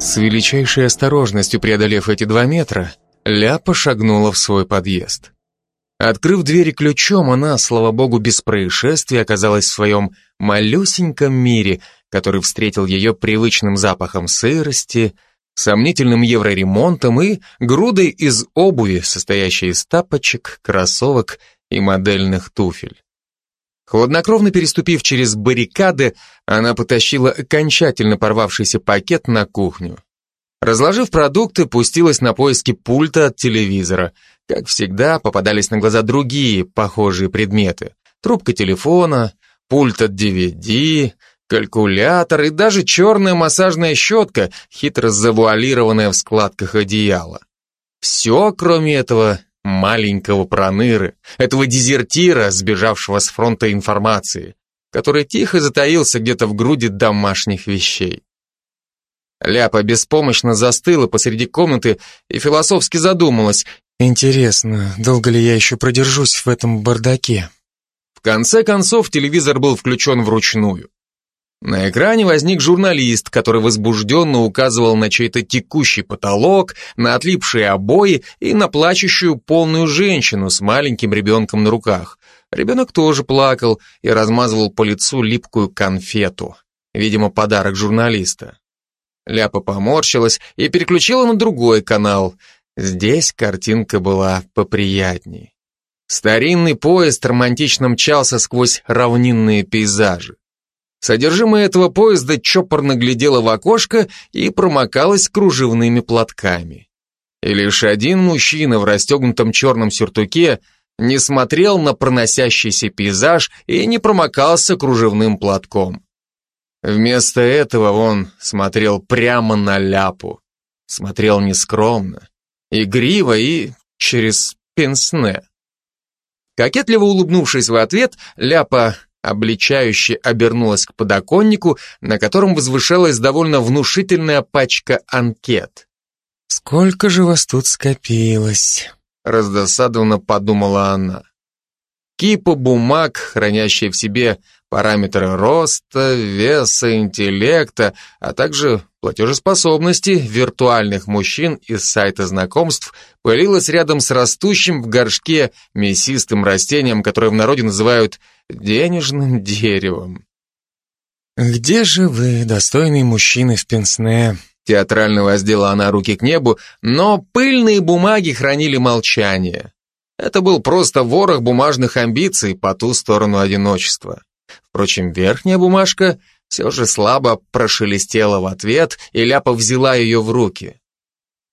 С величайшей осторожностью преодолев эти два метра, Ляпа шагнула в свой подъезд. Открыв двери ключом, она, слава богу, без происшествий оказалась в своем малюсеньком мире, который встретил ее привычным запахом сырости, сомнительным евроремонтом и грудой из обуви, состоящей из тапочек, кроссовок и модельных туфель. Хладнокровно переступив через баррикады, она потащила окончательно порвавшийся пакет на кухню. Разложив продукты, пустилась на поиски пульта от телевизора — как всегда, попадались на глаза другие похожие предметы. Трубка телефона, пульт от DVD, калькулятор и даже черная массажная щетка, хитро завуалированная в складках одеяла. Все, кроме этого маленького проныры, этого дезертира, сбежавшего с фронта информации, который тихо затаился где-то в груди домашних вещей. Ляпа беспомощно застыла посреди комнаты и философски задумалась, Интересно, долго ли я еще продержусь в этом бардаке? В конце концов, телевизор был включен вручную. На экране возник журналист, который возбужденно указывал на чей-то текущий потолок, на отлипшие обои и на плачущую полную женщину с маленьким ребенком на руках. Ребенок тоже плакал и размазывал по лицу липкую конфету. Видимо, подарок журналиста. Ляпа поморщилась и переключила на другой канал — Здесь картинка была поприятней. Старинный поезд романтично мчался сквозь равнинные пейзажи. Содержимое этого поезда чопорно глядело в окошко и промокалось кружевными платками. И лишь один мужчина в расстегнутом черном сюртуке не смотрел на проносящийся пейзаж и не промокался кружевным платком. Вместо этого он смотрел прямо на ляпу, смотрел нескромно, игриво и через пенсне. Кокетливо улыбнувшись в ответ, Ляпа обличающе обернулась к подоконнику, на котором возвышалась довольно внушительная пачка анкет. «Сколько же вас тут скопилось?» раздосадованно подумала она. Кипа бумаг, хранящая в себе параметры роста, веса, интеллекта, а также платежеспособности виртуальных мужчин из сайта знакомств пылилась рядом с растущим в горшке мясистым растением, которое в народе называют денежным деревом. «Где же вы, достойный мужчины в пенсне?» Театрально воздела она руки к небу, но пыльные бумаги хранили молчание. Это был просто ворох бумажных амбиций по ту сторону одиночества. Впрочем, верхняя бумажка все же слабо прошелестела в ответ, и Ляпа взяла ее в руки.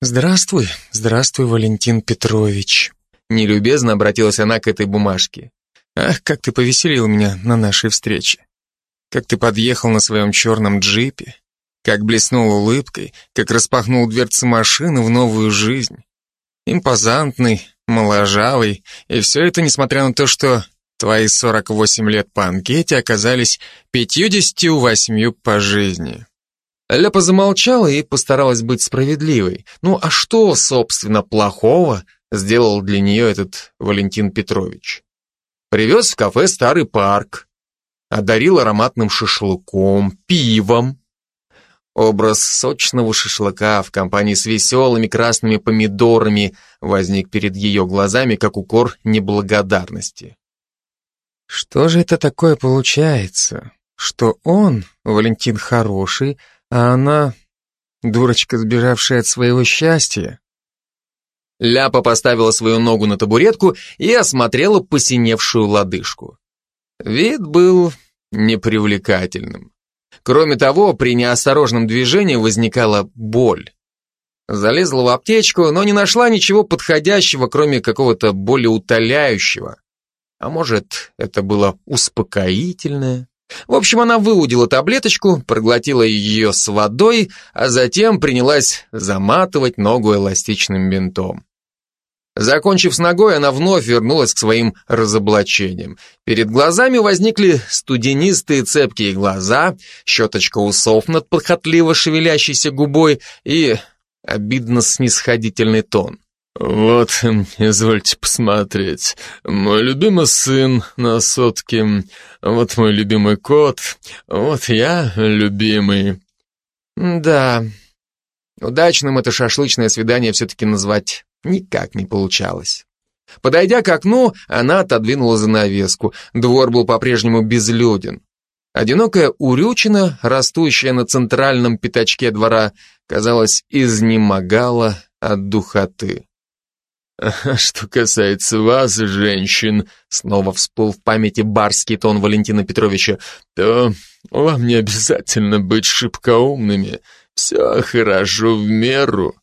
«Здравствуй, здравствуй, Валентин Петрович», нелюбезно обратилась она к этой бумажке. «Ах, как ты повеселил меня на нашей встрече! Как ты подъехал на своем черном джипе, как блеснул улыбкой, как распахнул дверцы машины в новую жизнь. Импозантный, моложавый, и все это несмотря на то, что Твои 48 лет по анкете оказались 58 по жизни. Ляпа замолчала и постаралась быть справедливой. Ну а что, собственно, плохого сделал для нее этот Валентин Петрович? Привез в кафе старый парк, одарил ароматным шашлыком, пивом. Образ сочного шашлыка в компании с веселыми красными помидорами возник перед ее глазами, как укор неблагодарности. Что же это такое получается? Что он, Валентин, хороший, а она дурочка, сбежавшая от своего счастья? Ляпа поставила свою ногу на табуретку и осмотрела посиневшую лодыжку. Вид был непривлекательным. Кроме того, при неосторожном движении возникала боль. Залезла в аптечку, но не нашла ничего подходящего, кроме какого-то более утоляющего. А может, это было успокоительное? В общем, она выудила таблеточку, проглотила ее с водой, а затем принялась заматывать ногу эластичным бинтом. Закончив с ногой, она вновь вернулась к своим разоблачениям. Перед глазами возникли студенистые цепкие глаза, щеточка усов над подхотливо шевелящейся губой и обидно снисходительный тон. «Вот, извольте посмотреть. Мой любимый сын на сотке, вот мой любимый кот, вот я любимый». «Да, Удачным это шашлычное свидание все-таки назвать никак не получалось. Подойдя к окну, она отодвинула занавеску. Двор был по-прежнему безлюден. Одинокая урючина, растущая на центральном пятачке двора, казалось, изнемогала от духоты. Что касается вас, женщин, снова всплыл в памяти барский тон Валентина Петровича, то вам не обязательно быть шибкоумными. Все хорошо в меру.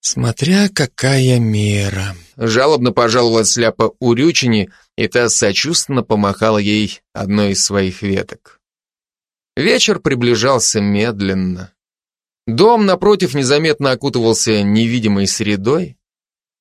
Смотря какая мера. Жалобно пожаловалась сляпа Урючине, и та сочувственно помахала ей одной из своих веток. Вечер приближался медленно. Дом напротив незаметно окутывался невидимой средой.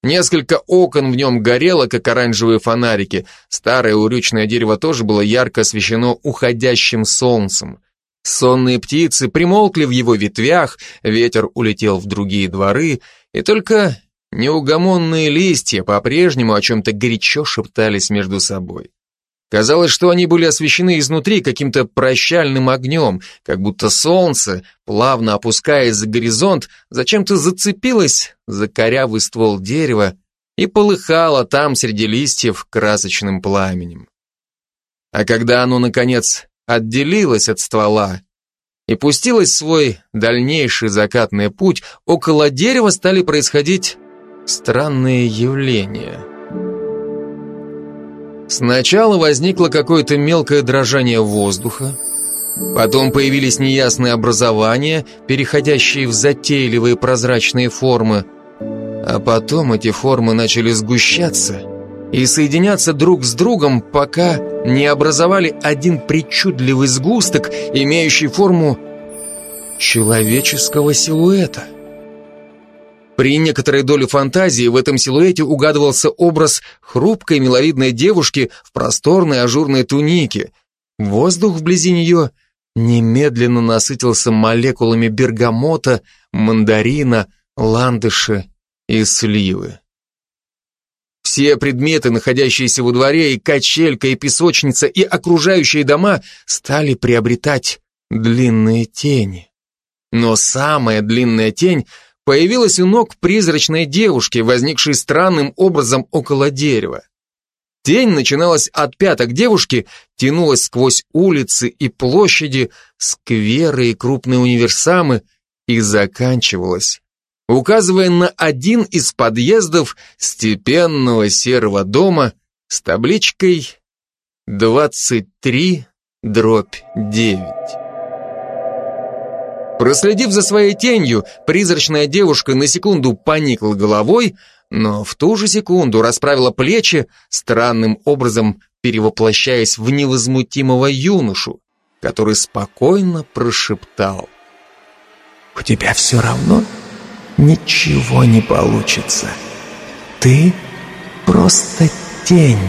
Несколько окон в нем горело, как оранжевые фонарики. Старое урючное дерево тоже было ярко освещено уходящим солнцем. Сонные птицы примолкли в его ветвях, ветер улетел в другие дворы, и только неугомонные листья по-прежнему о чем-то горячо шептались между собой. Казалось, что они были освещены изнутри каким-то прощальным огнем, как будто солнце, плавно опускаясь за горизонт, зачем-то зацепилось за корявый ствол дерева и полыхало там среди листьев красочным пламенем. А когда оно, наконец, отделилось от ствола и пустилось в свой дальнейший закатный путь, около дерева стали происходить странные явления — Сначала возникло какое-то мелкое дрожание воздуха, потом появились неясные образования, переходящие в затейливые прозрачные формы, а потом эти формы начали сгущаться и соединяться друг с другом, пока не образовали один причудливый сгусток, имеющий форму человеческого силуэта. При некоторой доле фантазии в этом силуэте угадывался образ хрупкой миловидной девушки в просторной ажурной тунике. Воздух вблизи нее немедленно насытился молекулами бергамота, мандарина, ландыша и сливы. Все предметы, находящиеся во дворе, и качелька, и песочница, и окружающие дома стали приобретать длинные тени. Но самая длинная тень — появилась у ног призрачной девушки, возникшей странным образом около дерева. Тень начиналась от пяток девушки, тянулась сквозь улицы и площади, скверы и крупные универсамы и заканчивалась, указывая на один из подъездов степенного серого дома с табличкой 23 дробь 9. Проследив за своей тенью, призрачная девушка на секунду поникла головой, но в ту же секунду расправила плечи, странным образом перевоплощаясь в невозмутимого юношу, который спокойно прошептал. «У тебя все равно ничего не получится. Ты просто тень».